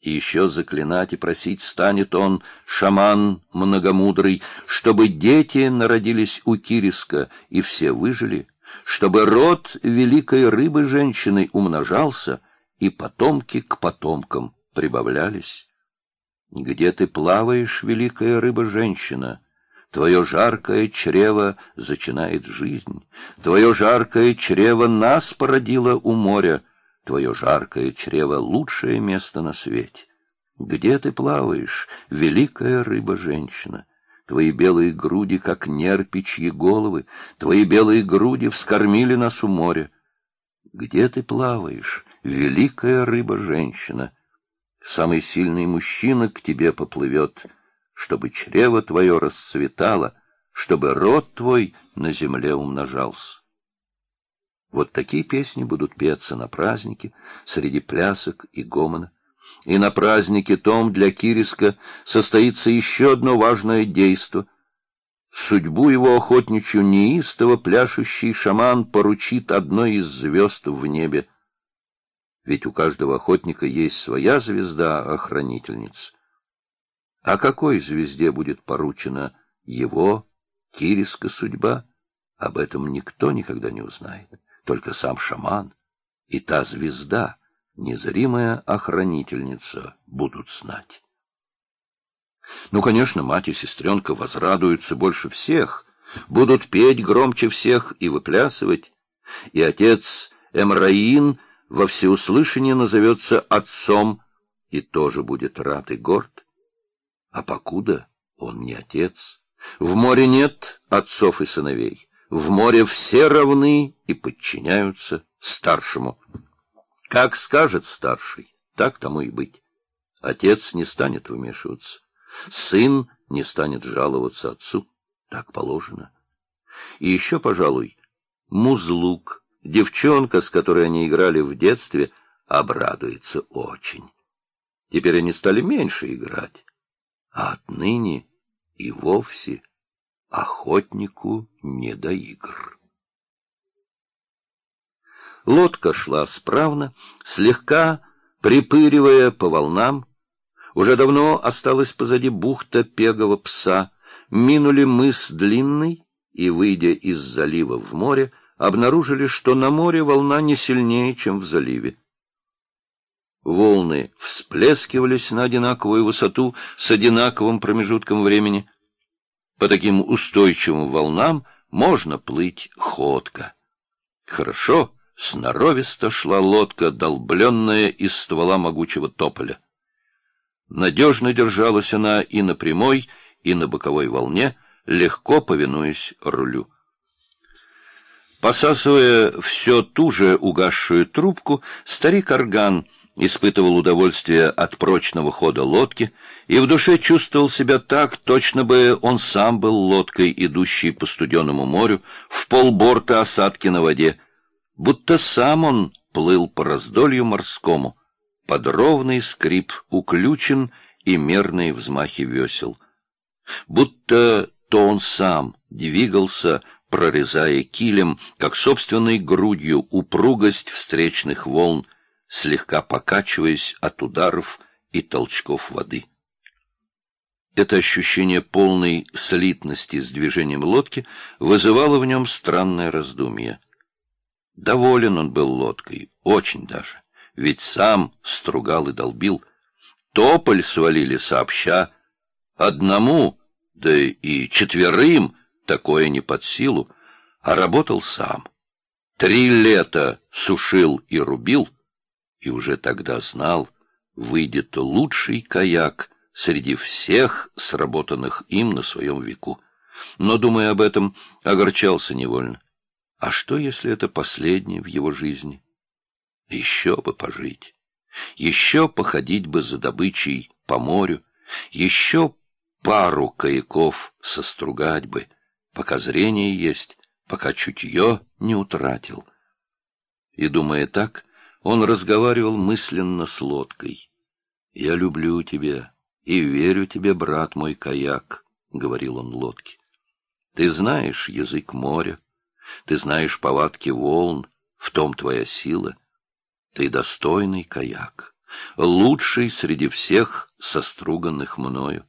И еще заклинать и просить станет он, шаман многомудрый, чтобы дети народились у Кириска, и все выжили, чтобы род великой рыбы-женщины умножался, и потомки к потомкам прибавлялись. Где ты плаваешь, великая рыба-женщина? Твое жаркое чрево зачинает жизнь. Твое жаркое чрево нас породило у моря. Твое жаркое чрево — лучшее место на свете. Где ты плаваешь, великая рыба-женщина? Твои белые груди, как нерпичьи головы, Твои белые груди вскормили нас у моря. Где ты плаваешь, великая рыба-женщина? Самый сильный мужчина к тебе поплывет, Чтобы чрево твое расцветало, Чтобы род твой на земле умножался. Вот такие песни будут петься на празднике, среди плясок и гомона. И на празднике том для Кириска состоится еще одно важное действо. Судьбу его охотничью неистово пляшущий шаман поручит одной из звезд в небе. Ведь у каждого охотника есть своя звезда-охранительница. А какой звезде будет поручена его, Кириска, судьба? Об этом никто никогда не узнает, только сам шаман и та звезда — незримая охранительница, будут знать. Ну, конечно, мать и сестренка возрадуются больше всех, будут петь громче всех и выплясывать, и отец Эмраин во всеуслышание назовется отцом и тоже будет рад и горд. А покуда он не отец, в море нет отцов и сыновей, в море все равны и подчиняются старшему. Как скажет старший, так тому и быть. Отец не станет вмешиваться. Сын не станет жаловаться отцу. Так положено. И еще, пожалуй, Музлук, девчонка, с которой они играли в детстве, обрадуется очень. Теперь они стали меньше играть, а отныне и вовсе охотнику не до игр. Лодка шла справно, слегка припыривая по волнам. Уже давно осталась позади бухта пегого пса. Минули мыс длинный и, выйдя из залива в море, обнаружили, что на море волна не сильнее, чем в заливе. Волны всплескивались на одинаковую высоту с одинаковым промежутком времени. По таким устойчивым волнам можно плыть ходко. Хорошо, Сноровисто шла лодка, долбленная из ствола могучего тополя. Надежно держалась она и на прямой, и на боковой волне, легко повинуясь рулю. Посасывая все ту же угасшую трубку, старик Орган испытывал удовольствие от прочного хода лодки и в душе чувствовал себя так, точно бы он сам был лодкой, идущей по студеному морю, в полборта осадки на воде, будто сам он плыл по раздолью морскому, под ровный скрип уключен и мерные взмахи весел. Будто то он сам двигался, прорезая килем, как собственной грудью упругость встречных волн, слегка покачиваясь от ударов и толчков воды. Это ощущение полной слитности с движением лодки вызывало в нем странное раздумье. Доволен он был лодкой, очень даже, ведь сам стругал и долбил. Тополь свалили сообща. Одному, да и четверым такое не под силу, а работал сам. Три лета сушил и рубил, и уже тогда знал, выйдет лучший каяк среди всех сработанных им на своем веку. Но, думая об этом, огорчался невольно. А что, если это последнее в его жизни? Еще бы пожить, еще походить бы за добычей по морю, еще пару каяков состругать бы, пока зрение есть, пока чутье не утратил. И, думая так, он разговаривал мысленно с лодкой. «Я люблю тебя и верю тебе, брат мой каяк», — говорил он лодке. «Ты знаешь язык моря». Ты знаешь повадки волн, в том твоя сила. Ты достойный каяк, лучший среди всех соструганных мною.